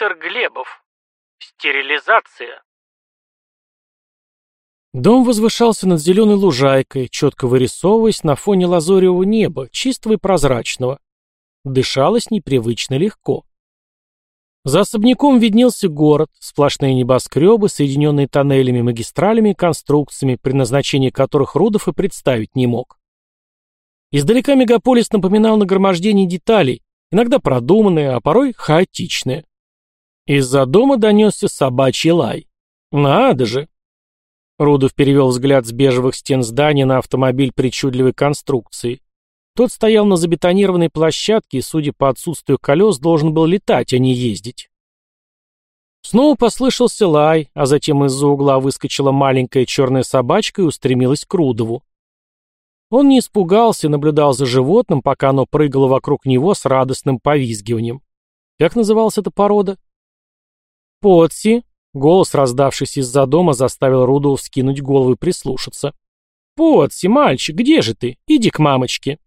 Виктор Глебов. Стерилизация. Дом возвышался над зеленой лужайкой, четко вырисовываясь на фоне лазоревого неба, чистого и прозрачного. Дышалось непривычно легко. За особняком виднелся город, сплошные небоскребы, соединенные тоннелями, магистралями и конструкциями, предназначение которых Рудов и представить не мог. Издалека мегаполис напоминал нагромождение деталей, иногда продуманные, а порой хаотичные. Из-за дома донесся собачий лай. Надо же! Рудов перевел взгляд с бежевых стен здания на автомобиль причудливой конструкции. Тот стоял на забетонированной площадке и, судя по отсутствию колес, должен был летать, а не ездить. Снова послышался лай, а затем из-за угла выскочила маленькая черная собачка и устремилась к Рудову. Он не испугался, наблюдал за животным, пока оно прыгало вокруг него с радостным повизгиванием. Как называлась эта порода? Потси, Голос, раздавшийся из-за дома, заставил Рудова вскинуть голову и прислушаться. «Потси, мальчик, где же ты? Иди к мамочке».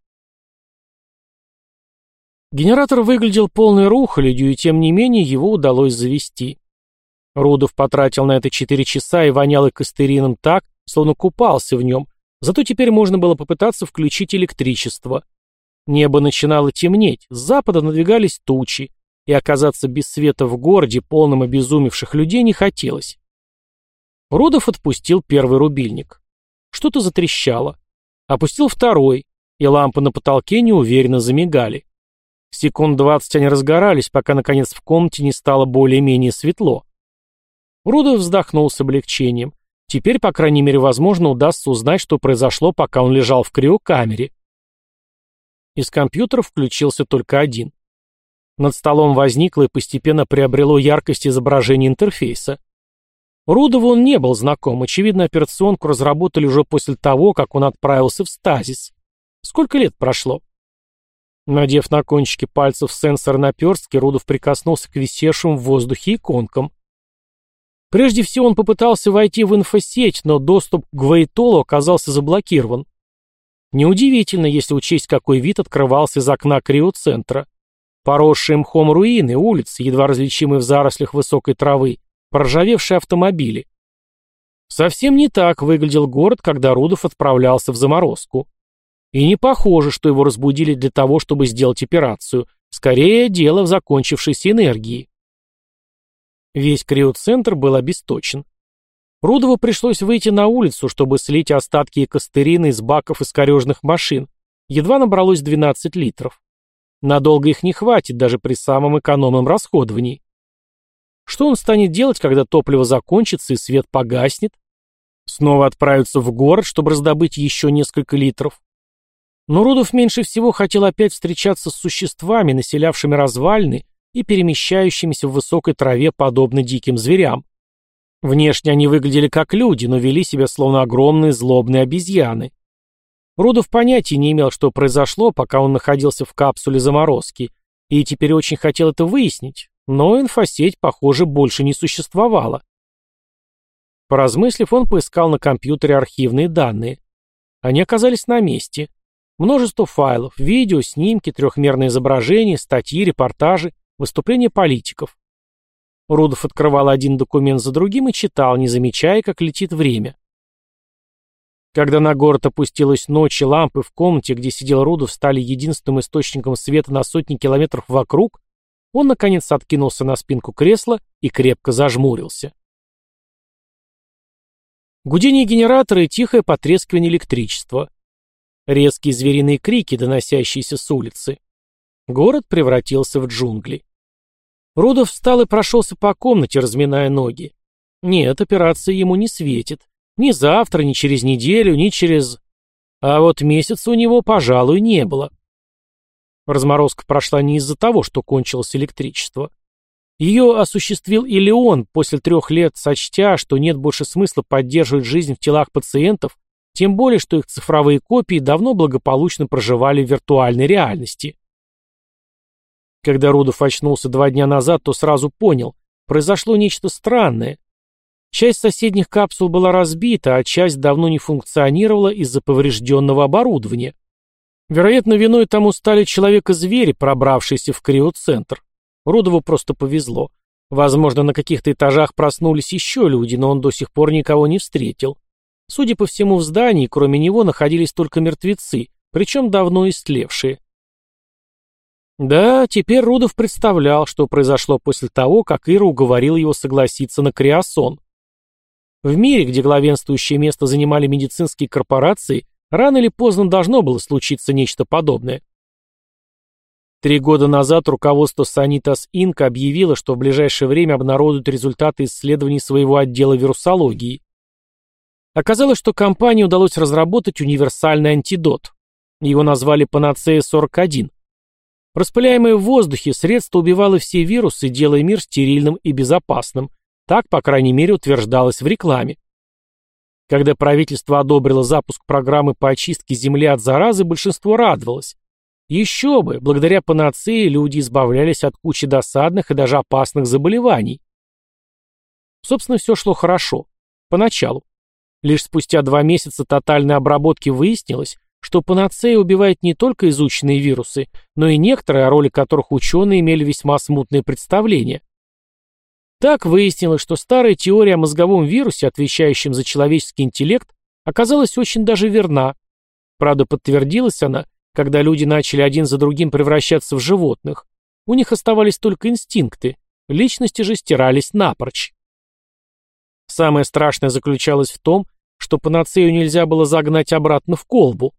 Генератор выглядел полной рухолядью, и тем не менее его удалось завести. Рудов потратил на это четыре часа и вонял экостерином так, словно купался в нем, зато теперь можно было попытаться включить электричество. Небо начинало темнеть, с запада надвигались тучи, и оказаться без света в городе, полном обезумевших людей, не хотелось. Рудов отпустил первый рубильник. Что-то затрещало. Опустил второй, и лампы на потолке неуверенно замигали. Секунд двадцать они разгорались, пока, наконец, в комнате не стало более-менее светло. Рудов вздохнул с облегчением. Теперь, по крайней мере, возможно, удастся узнать, что произошло, пока он лежал в криокамере. Из компьютера включился только один. Над столом возникло и постепенно приобрело яркость изображения интерфейса. Рудову он не был знаком, очевидно, операционку разработали уже после того, как он отправился в стазис. Сколько лет прошло? Надев на кончики пальцев сенсор наперстки, Рудов прикоснулся к висевшим в воздухе иконкам. Прежде всего он попытался войти в инфосеть, но доступ к Гвейтолу оказался заблокирован. Неудивительно, если учесть, какой вид открывался из окна криоцентра. Поросшие мхом руины, улицы, едва различимые в зарослях высокой травы, проржавевшие автомобили. Совсем не так выглядел город, когда Рудов отправлялся в заморозку. И не похоже, что его разбудили для того, чтобы сделать операцию. Скорее, дело в закончившейся энергии. Весь криоцентр был обесточен. Рудову пришлось выйти на улицу, чтобы слить остатки экостерина из баков искорежных машин. Едва набралось 12 литров. Надолго их не хватит, даже при самом экономном расходовании. Что он станет делать, когда топливо закончится и свет погаснет? Снова отправиться в город, чтобы раздобыть еще несколько литров? Но Рудов меньше всего хотел опять встречаться с существами, населявшими развалины и перемещающимися в высокой траве, подобно диким зверям. Внешне они выглядели как люди, но вели себя словно огромные злобные обезьяны. Рудов понятия не имел, что произошло, пока он находился в капсуле заморозки, и теперь очень хотел это выяснить, но инфосеть, похоже, больше не существовала. Поразмыслив, он поискал на компьютере архивные данные. Они оказались на месте. Множество файлов, видео, снимки, трехмерные изображения, статьи, репортажи, выступления политиков. Рудов открывал один документ за другим и читал, не замечая, как летит время. Когда на город опустилась ночь и лампы в комнате, где сидел Рудов, стали единственным источником света на сотни километров вокруг, он, наконец, откинулся на спинку кресла и крепко зажмурился. Гудение генератора и тихое потрескивание электричества. Резкие звериные крики, доносящиеся с улицы. Город превратился в джунгли. Рудов встал и прошелся по комнате, разминая ноги. Нет, операция ему не светит. Ни завтра, ни через неделю, ни через... А вот месяца у него, пожалуй, не было. Разморозка прошла не из-за того, что кончилось электричество. Ее осуществил и Леон после трех лет, сочтя, что нет больше смысла поддерживать жизнь в телах пациентов, тем более, что их цифровые копии давно благополучно проживали в виртуальной реальности. Когда Рудов очнулся два дня назад, то сразу понял, произошло нечто странное. Часть соседних капсул была разбита, а часть давно не функционировала из-за поврежденного оборудования. Вероятно, виной тому стали человека-звери, пробравшиеся в криоцентр. Рудову просто повезло. Возможно, на каких-то этажах проснулись еще люди, но он до сих пор никого не встретил. Судя по всему, в здании, кроме него, находились только мертвецы, причем давно истлевшие. Да, теперь Рудов представлял, что произошло после того, как Ира уговорил его согласиться на криосон. В мире, где главенствующее место занимали медицинские корпорации, рано или поздно должно было случиться нечто подобное. Три года назад руководство Sanitas Inc. объявило, что в ближайшее время обнародуют результаты исследований своего отдела вирусологии. Оказалось, что компании удалось разработать универсальный антидот. Его назвали Панацея-41. Распыляемое в воздухе средство убивало все вирусы, делая мир стерильным и безопасным. Так, по крайней мере, утверждалось в рекламе. Когда правительство одобрило запуск программы по очистке Земли от заразы, большинство радовалось. Еще бы, благодаря панацеи люди избавлялись от кучи досадных и даже опасных заболеваний. Собственно, все шло хорошо. Поначалу. Лишь спустя два месяца тотальной обработки выяснилось, что панацея убивает не только изученные вирусы, но и некоторые, о роли которых ученые имели весьма смутные представления. Так выяснилось, что старая теория о мозговом вирусе, отвечающем за человеческий интеллект, оказалась очень даже верна. Правда, подтвердилась она, когда люди начали один за другим превращаться в животных. У них оставались только инстинкты, личности же стирались напрочь. Самое страшное заключалось в том, что панацею нельзя было загнать обратно в колбу.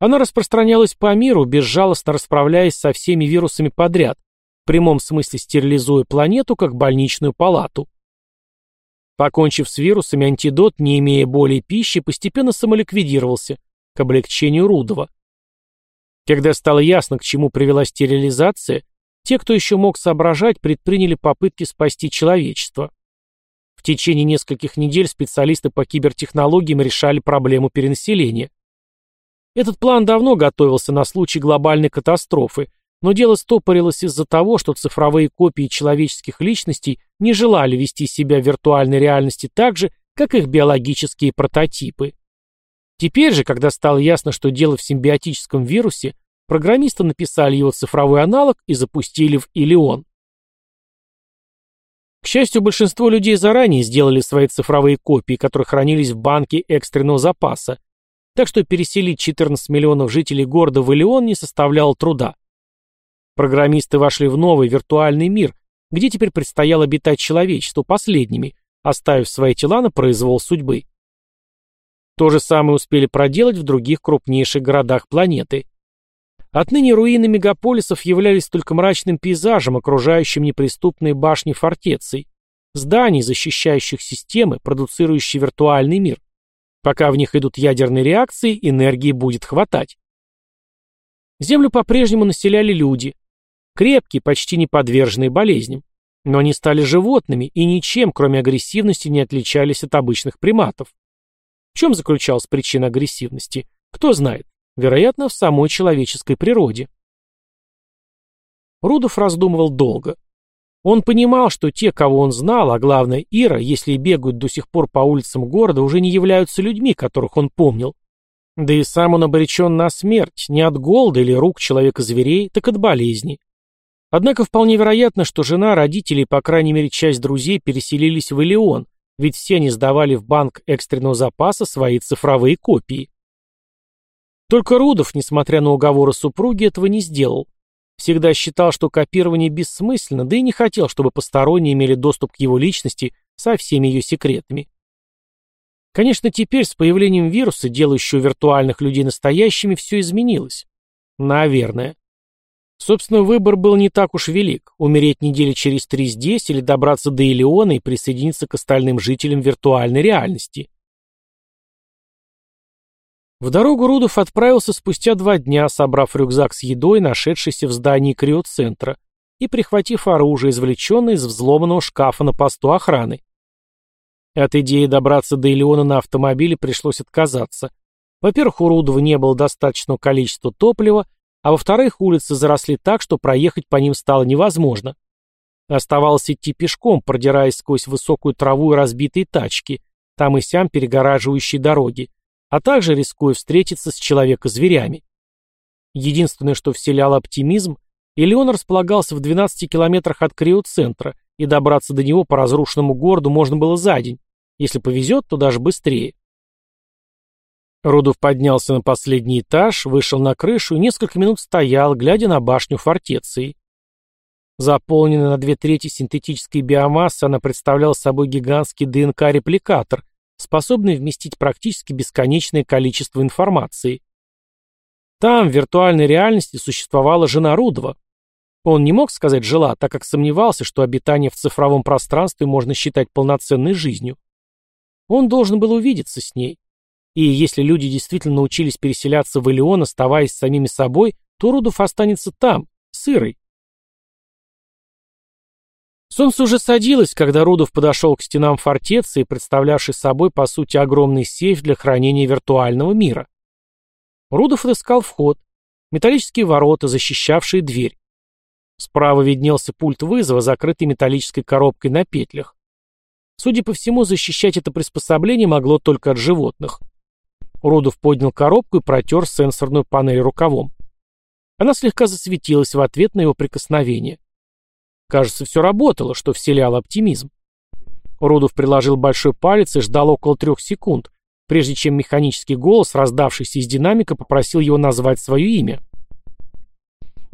Она распространялась по миру, безжалостно расправляясь со всеми вирусами подряд, в прямом смысле стерилизуя планету, как больничную палату. Покончив с вирусами, антидот, не имея более пищи, постепенно самоликвидировался, к облегчению Рудова. Когда стало ясно, к чему привела стерилизация, те, кто еще мог соображать, предприняли попытки спасти человечество. В течение нескольких недель специалисты по кибертехнологиям решали проблему перенаселения. Этот план давно готовился на случай глобальной катастрофы, но дело стопорилось из-за того, что цифровые копии человеческих личностей не желали вести себя в виртуальной реальности так же, как их биологические прототипы. Теперь же, когда стало ясно, что дело в симбиотическом вирусе, программисты написали его цифровой аналог и запустили в Илион. К счастью, большинство людей заранее сделали свои цифровые копии, которые хранились в банке экстренного запаса, так что переселить 14 миллионов жителей города в Илион не составляло труда. Программисты вошли в новый виртуальный мир, где теперь предстояло обитать человечеству последними, оставив свои тела на произвол судьбы. То же самое успели проделать в других крупнейших городах планеты. Отныне руины мегаполисов являлись только мрачным пейзажем, окружающим неприступные башни фортеций, зданий, защищающих системы, продуцирующие виртуальный мир. Пока в них идут ядерные реакции, энергии будет хватать. Землю по-прежнему населяли люди, Крепкие, почти не подверженные болезням. Но они стали животными и ничем, кроме агрессивности, не отличались от обычных приматов. В чем заключалась причина агрессивности? Кто знает. Вероятно, в самой человеческой природе. Рудов раздумывал долго. Он понимал, что те, кого он знал, а главное Ира, если и бегают до сих пор по улицам города, уже не являются людьми, которых он помнил. Да и сам он обречен на смерть, не от голода или рук человека-зверей, так от болезни. Однако вполне вероятно, что жена, родители и, по крайней мере, часть друзей переселились в Элеон, ведь все они сдавали в банк экстренного запаса свои цифровые копии. Только Рудов, несмотря на уговоры супруги, этого не сделал. Всегда считал, что копирование бессмысленно, да и не хотел, чтобы посторонние имели доступ к его личности со всеми ее секретами. Конечно, теперь с появлением вируса, делающего виртуальных людей настоящими, все изменилось. Наверное. Собственно, выбор был не так уж велик – умереть недели через три здесь или добраться до Илеона и присоединиться к остальным жителям виртуальной реальности. В дорогу Рудов отправился спустя два дня, собрав рюкзак с едой, нашедшийся в здании криоцентра, и прихватив оружие, извлеченное из взломанного шкафа на посту охраны. От идеи добраться до Илеона на автомобиле пришлось отказаться. Во-первых, у Рудова не было достаточного количества топлива, а во-вторых, улицы заросли так, что проехать по ним стало невозможно. Оставалось идти пешком, продираясь сквозь высокую траву и разбитые тачки, там и сям перегораживающие дороги, а также рискуя встретиться с человека-зверями. Единственное, что вселяло оптимизм, Элеон располагался в 12 километрах от криоцентра, и добраться до него по разрушенному городу можно было за день. Если повезет, то даже быстрее. Рудов поднялся на последний этаж, вышел на крышу и несколько минут стоял, глядя на башню фортеции. Заполненная на две трети синтетической биомассы, она представляла собой гигантский ДНК-репликатор, способный вместить практически бесконечное количество информации. Там, в виртуальной реальности, существовала жена Рудова. Он не мог сказать «жила», так как сомневался, что обитание в цифровом пространстве можно считать полноценной жизнью. Он должен был увидеться с ней. И если люди действительно научились переселяться в Элеон, оставаясь самими собой, то Рудов останется там, сырой. Солнце уже садилось, когда Рудов подошел к стенам фортеции, представлявшей собой, по сути, огромный сейф для хранения виртуального мира. Рудов отыскал вход, металлические ворота, защищавшие дверь. Справа виднелся пульт вызова, закрытый металлической коробкой на петлях. Судя по всему, защищать это приспособление могло только от животных. Рудов поднял коробку и протер сенсорную панель рукавом. Она слегка засветилась в ответ на его прикосновение. Кажется, все работало, что вселяло оптимизм. Рудов приложил большой палец и ждал около трех секунд, прежде чем механический голос, раздавшийся из динамика, попросил его назвать свое имя.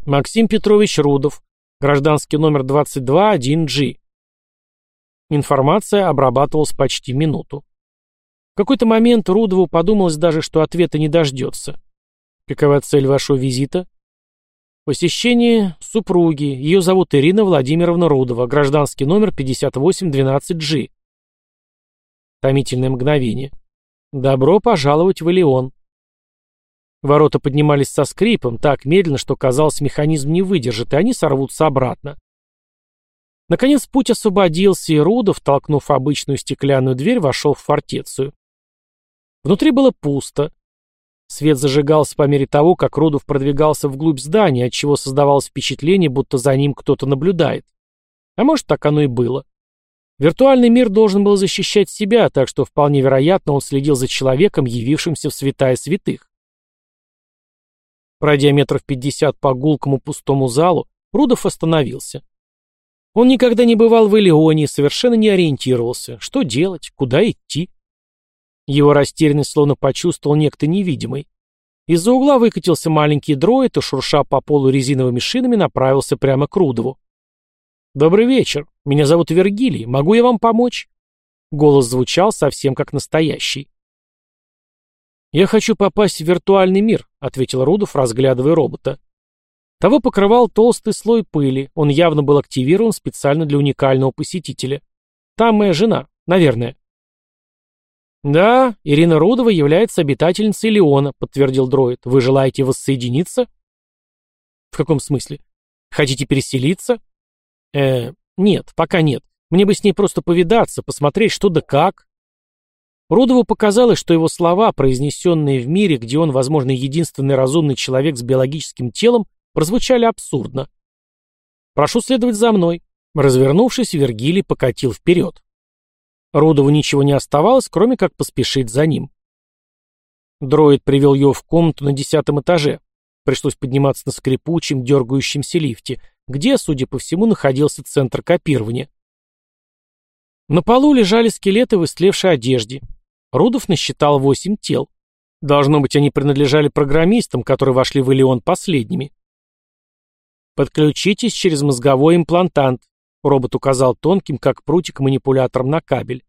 Максим Петрович Рудов, гражданский номер 221G. Информация обрабатывалась почти минуту. В какой-то момент Рудову подумалось даже, что ответа не дождется. Какова цель вашего визита? Посещение супруги. Ее зовут Ирина Владимировна Рудова, гражданский номер 5812G. Томительное мгновение. Добро пожаловать в Элеон. Ворота поднимались со скрипом, так медленно, что казалось, механизм не выдержит, и они сорвутся обратно. Наконец путь освободился, и Рудов, толкнув обычную стеклянную дверь, вошел в фортецию. Внутри было пусто. Свет зажигался по мере того, как Рудов продвигался вглубь здания, отчего создавалось впечатление, будто за ним кто-то наблюдает. А может, так оно и было. Виртуальный мир должен был защищать себя, так что вполне вероятно он следил за человеком, явившимся в святая святых. Пройдя метров пятьдесят по гулкому пустому залу, Рудов остановился. Он никогда не бывал в Элеоне и совершенно не ориентировался, что делать, куда идти. Его растерянность словно почувствовал некто невидимый. Из-за угла выкатился маленький дроид и, шурша по полу резиновыми шинами, направился прямо к Рудову. «Добрый вечер. Меня зовут Вергилий. Могу я вам помочь?» Голос звучал совсем как настоящий. «Я хочу попасть в виртуальный мир», — ответил Рудов, разглядывая робота. Того покрывал толстый слой пыли, он явно был активирован специально для уникального посетителя. «Там моя жена, наверное». «Да, Ирина Рудова является обитательницей Леона», — подтвердил дроид. «Вы желаете воссоединиться?» «В каком смысле? Хотите переселиться?» «Э, нет, пока нет. Мне бы с ней просто повидаться, посмотреть, что да как, Рудову показалось, что его слова, произнесенные в мире, где он, возможно, единственный разумный человек с биологическим телом, прозвучали абсурдно. «Прошу следовать за мной». Развернувшись, Вергилий покатил вперед. Рудову ничего не оставалось, кроме как поспешить за ним. Дроид привел его в комнату на десятом этаже. Пришлось подниматься на скрипучем, дергающемся лифте, где, судя по всему, находился центр копирования. На полу лежали скелеты в истлевшей одежде. Рудов насчитал восемь тел. Должно быть, они принадлежали программистам, которые вошли в Элеон последними. «Подключитесь через мозговой имплантант», — робот указал тонким, как прутик, манипулятором на кабель.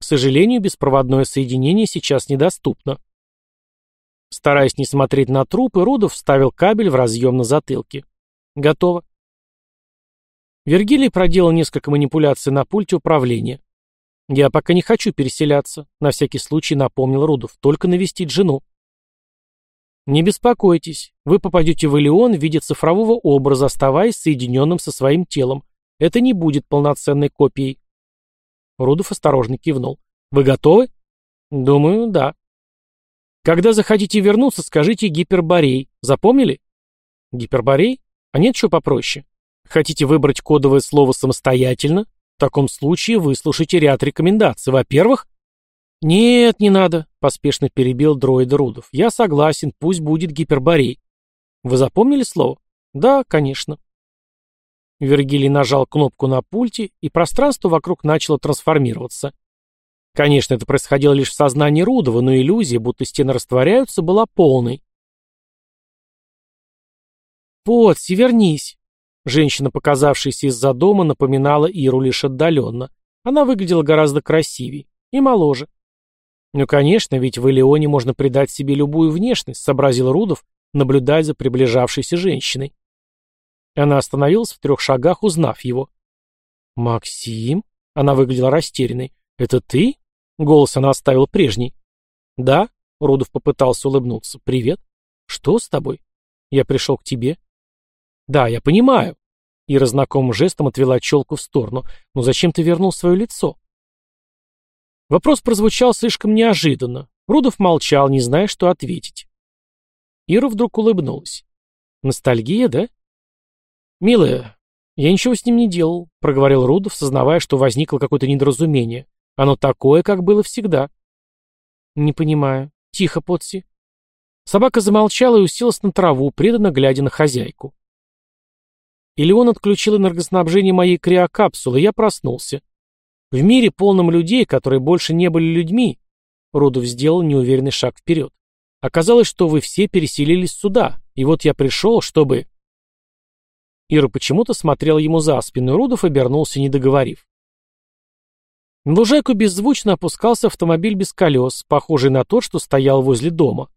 «К сожалению, беспроводное соединение сейчас недоступно». Стараясь не смотреть на труп, Рудов вставил кабель в разъем на затылке. «Готово». Вергилий проделал несколько манипуляций на пульте управления. «Я пока не хочу переселяться», — на всякий случай напомнил Рудов, — «только навестить жену». «Не беспокойтесь, вы попадете в Элеон в виде цифрового образа, оставаясь соединенным со своим телом. Это не будет полноценной копией». Рудов осторожно кивнул. «Вы готовы?» «Думаю, да». «Когда захотите вернуться, скажите гиперборей. Запомнили?» «Гиперборей? А нет чего попроще? Хотите выбрать кодовое слово самостоятельно? В таком случае выслушайте ряд рекомендаций. Во-первых... Нет, не надо, поспешно перебил дроида Рудов. Я согласен, пусть будет гиперборей. Вы запомнили слово? Да, конечно. Вергилий нажал кнопку на пульте, и пространство вокруг начало трансформироваться. Конечно, это происходило лишь в сознании Рудова, но иллюзия, будто стены растворяются, была полной. «Потси, вернись!» Женщина, показавшаяся из-за дома, напоминала Иру лишь отдаленно. Она выглядела гораздо красивее и моложе. «Ну, конечно, ведь в Элеоне можно придать себе любую внешность», — сообразил Рудов, наблюдая за приближавшейся женщиной. Она остановилась в трех шагах, узнав его. «Максим?» — она выглядела растерянной. «Это ты?» — голос она оставила прежний. «Да?» — Рудов попытался улыбнуться. «Привет. Что с тобой? Я пришел к тебе». «Да, я понимаю». Ира знакомым жестом отвела челку в сторону. «Но зачем ты вернул свое лицо?» Вопрос прозвучал слишком неожиданно. Рудов молчал, не зная, что ответить. Ира вдруг улыбнулась. «Ностальгия, да?» «Милая, я ничего с ним не делал», — проговорил Рудов, сознавая, что возникло какое-то недоразумение. «Оно такое, как было всегда». «Не понимаю. Тихо, Потси». Собака замолчала и уселась на траву, преданно глядя на хозяйку. Или он отключил энергоснабжение моей криокапсулы, и я проснулся. В мире, полном людей, которые больше не были людьми, Рудов сделал неуверенный шаг вперед. Оказалось, что вы все переселились сюда, и вот я пришел, чтобы... Ира почему-то смотрела ему за спину, и Рудов обернулся, не договорив. На лужайку беззвучно опускался автомобиль без колес, похожий на тот, что стоял возле дома.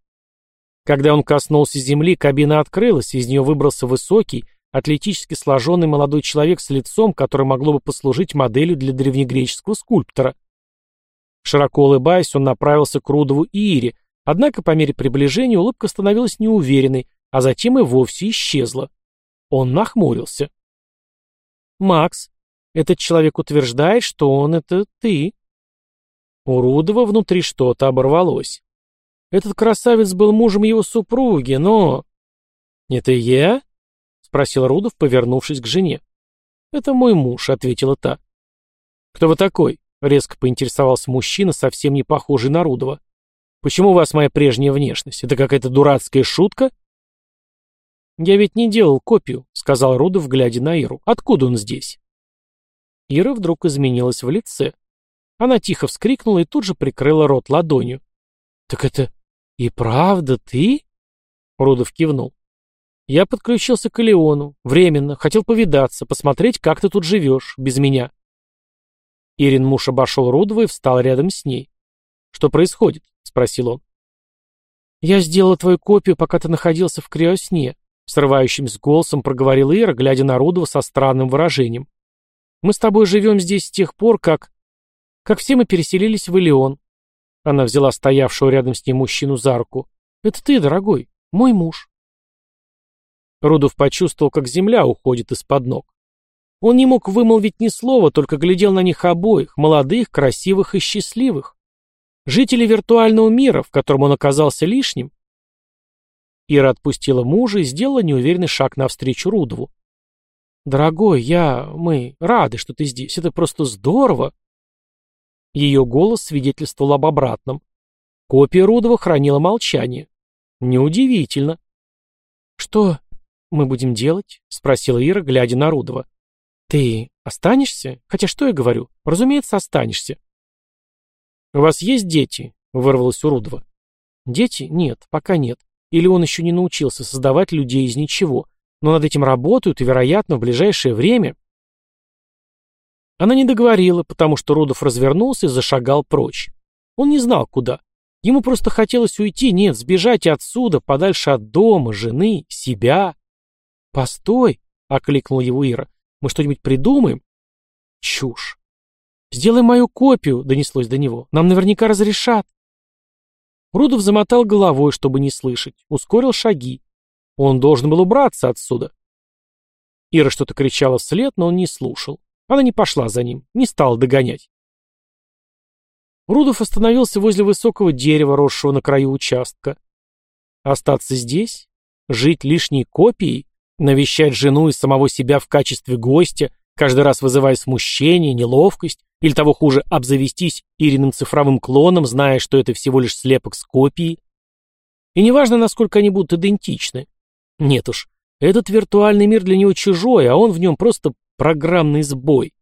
Когда он коснулся земли, кабина открылась, из нее выбрался высокий, атлетически сложенный молодой человек с лицом, которое могло бы послужить моделью для древнегреческого скульптора. Широко улыбаясь, он направился к Рудову и Ире, однако по мере приближения улыбка становилась неуверенной, а затем и вовсе исчезла. Он нахмурился. «Макс, этот человек утверждает, что он — это ты». У Рудова внутри что-то оборвалось. Этот красавец был мужем его супруги, но... «Это я?» — спросил Рудов, повернувшись к жене. «Это мой муж», — ответила та. «Кто вы такой?» — резко поинтересовался мужчина, совсем не похожий на Рудова. «Почему у вас моя прежняя внешность? Это какая-то дурацкая шутка?» «Я ведь не делал копию», — сказал Рудов, глядя на Иру. «Откуда он здесь?» Ира вдруг изменилась в лице. Она тихо вскрикнула и тут же прикрыла рот ладонью. «Так это и правда ты?» Рудов кивнул. Я подключился к Леону. Временно. Хотел повидаться, посмотреть, как ты тут живешь, без меня. Ирин муж обошел Рудова и встал рядом с ней. «Что происходит?» — спросил он. «Я сделала твою копию, пока ты находился в криосне», — срывающимся голосом проговорила Ира, глядя на Рудова со странным выражением. «Мы с тобой живем здесь с тех пор, как... как все мы переселились в Элеон». Она взяла стоявшего рядом с ней мужчину за руку. «Это ты, дорогой, мой муж». Рудов почувствовал, как земля уходит из-под ног. Он не мог вымолвить ни слова, только глядел на них обоих, молодых, красивых и счастливых. Жители виртуального мира, в котором он оказался лишним. Ира отпустила мужа и сделала неуверенный шаг навстречу Рудову. «Дорогой, я... мы рады, что ты здесь. Это просто здорово!» Ее голос свидетельствовал об обратном. Копия Рудова хранила молчание. Неудивительно. «Что мы будем делать?» — спросила Ира, глядя на Рудова. «Ты останешься? Хотя что я говорю? Разумеется, останешься». «У вас есть дети?» — вырвалось у Рудова. «Дети? Нет, пока нет. Или он еще не научился создавать людей из ничего. Но над этим работают, и, вероятно, в ближайшее время...» Она не договорила, потому что Рудов развернулся и зашагал прочь. Он не знал, куда. Ему просто хотелось уйти, нет, сбежать отсюда, подальше от дома, жены, себя. «Постой!» — окликнул его Ира. «Мы что-нибудь придумаем?» «Чушь!» «Сделай мою копию!» — донеслось до него. «Нам наверняка разрешат!» Рудов замотал головой, чтобы не слышать, ускорил шаги. Он должен был убраться отсюда. Ира что-то кричала вслед, но он не слушал. Она не пошла за ним, не стала догонять. Рудов остановился возле высокого дерева, росшего на краю участка. Остаться здесь? Жить лишней копией? Навещать жену и самого себя в качестве гостя, каждый раз вызывая смущение, неловкость, или того хуже, обзавестись Ириным цифровым клоном, зная, что это всего лишь слепок с копией. И неважно, насколько они будут идентичны. Нет уж, Этот виртуальный мир для него чужой, а он в нем просто программный сбой.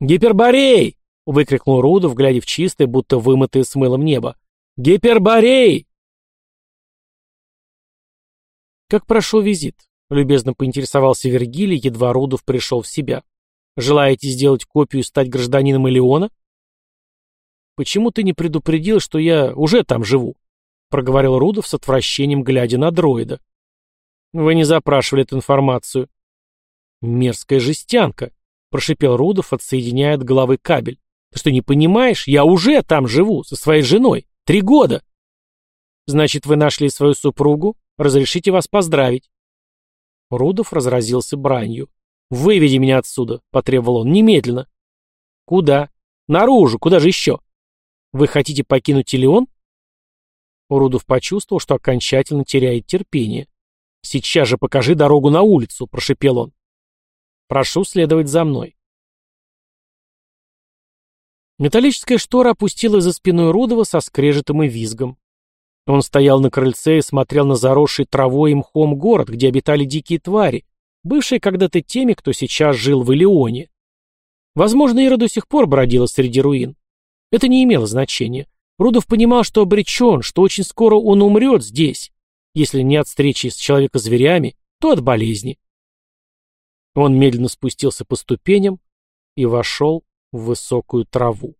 «Гиперборей!» — выкрикнул Рудов, глядя в чистое, будто вымытое с мылом небо. «Гиперборей!» «Как прошел визит?» — любезно поинтересовался Вергилий, едва Рудов пришел в себя. «Желаете сделать копию и стать гражданином Элеона?» «Почему ты не предупредил, что я уже там живу?» — проговорил Рудов с отвращением, глядя на дроида. «Вы не запрашивали эту информацию». «Мерзкая жестянка», — прошипел Рудов, отсоединяя от головы кабель. «Ты что, не понимаешь? Я уже там живу, со своей женой. Три года». «Значит, вы нашли свою супругу? Разрешите вас поздравить». Рудов разразился бранью. «Выведи меня отсюда», — потребовал он, — «немедленно». «Куда?» «Наружу, куда же еще?» «Вы хотите покинуть Илеон?» Рудов почувствовал, что окончательно теряет терпение. «Сейчас же покажи дорогу на улицу», — прошепел он. «Прошу следовать за мной». Металлическая штора опустилась за спиной Рудова со скрежетом и визгом. Он стоял на крыльце и смотрел на заросший травой и мхом город, где обитали дикие твари, бывшие когда-то теми, кто сейчас жил в Илеоне. Возможно, Ира до сих пор бродила среди руин. Это не имело значения. Рудов понимал, что обречен, что очень скоро он умрет здесь. Если не от встречи с человека-зверями, то от болезни. Он медленно спустился по ступеням и вошел в высокую траву.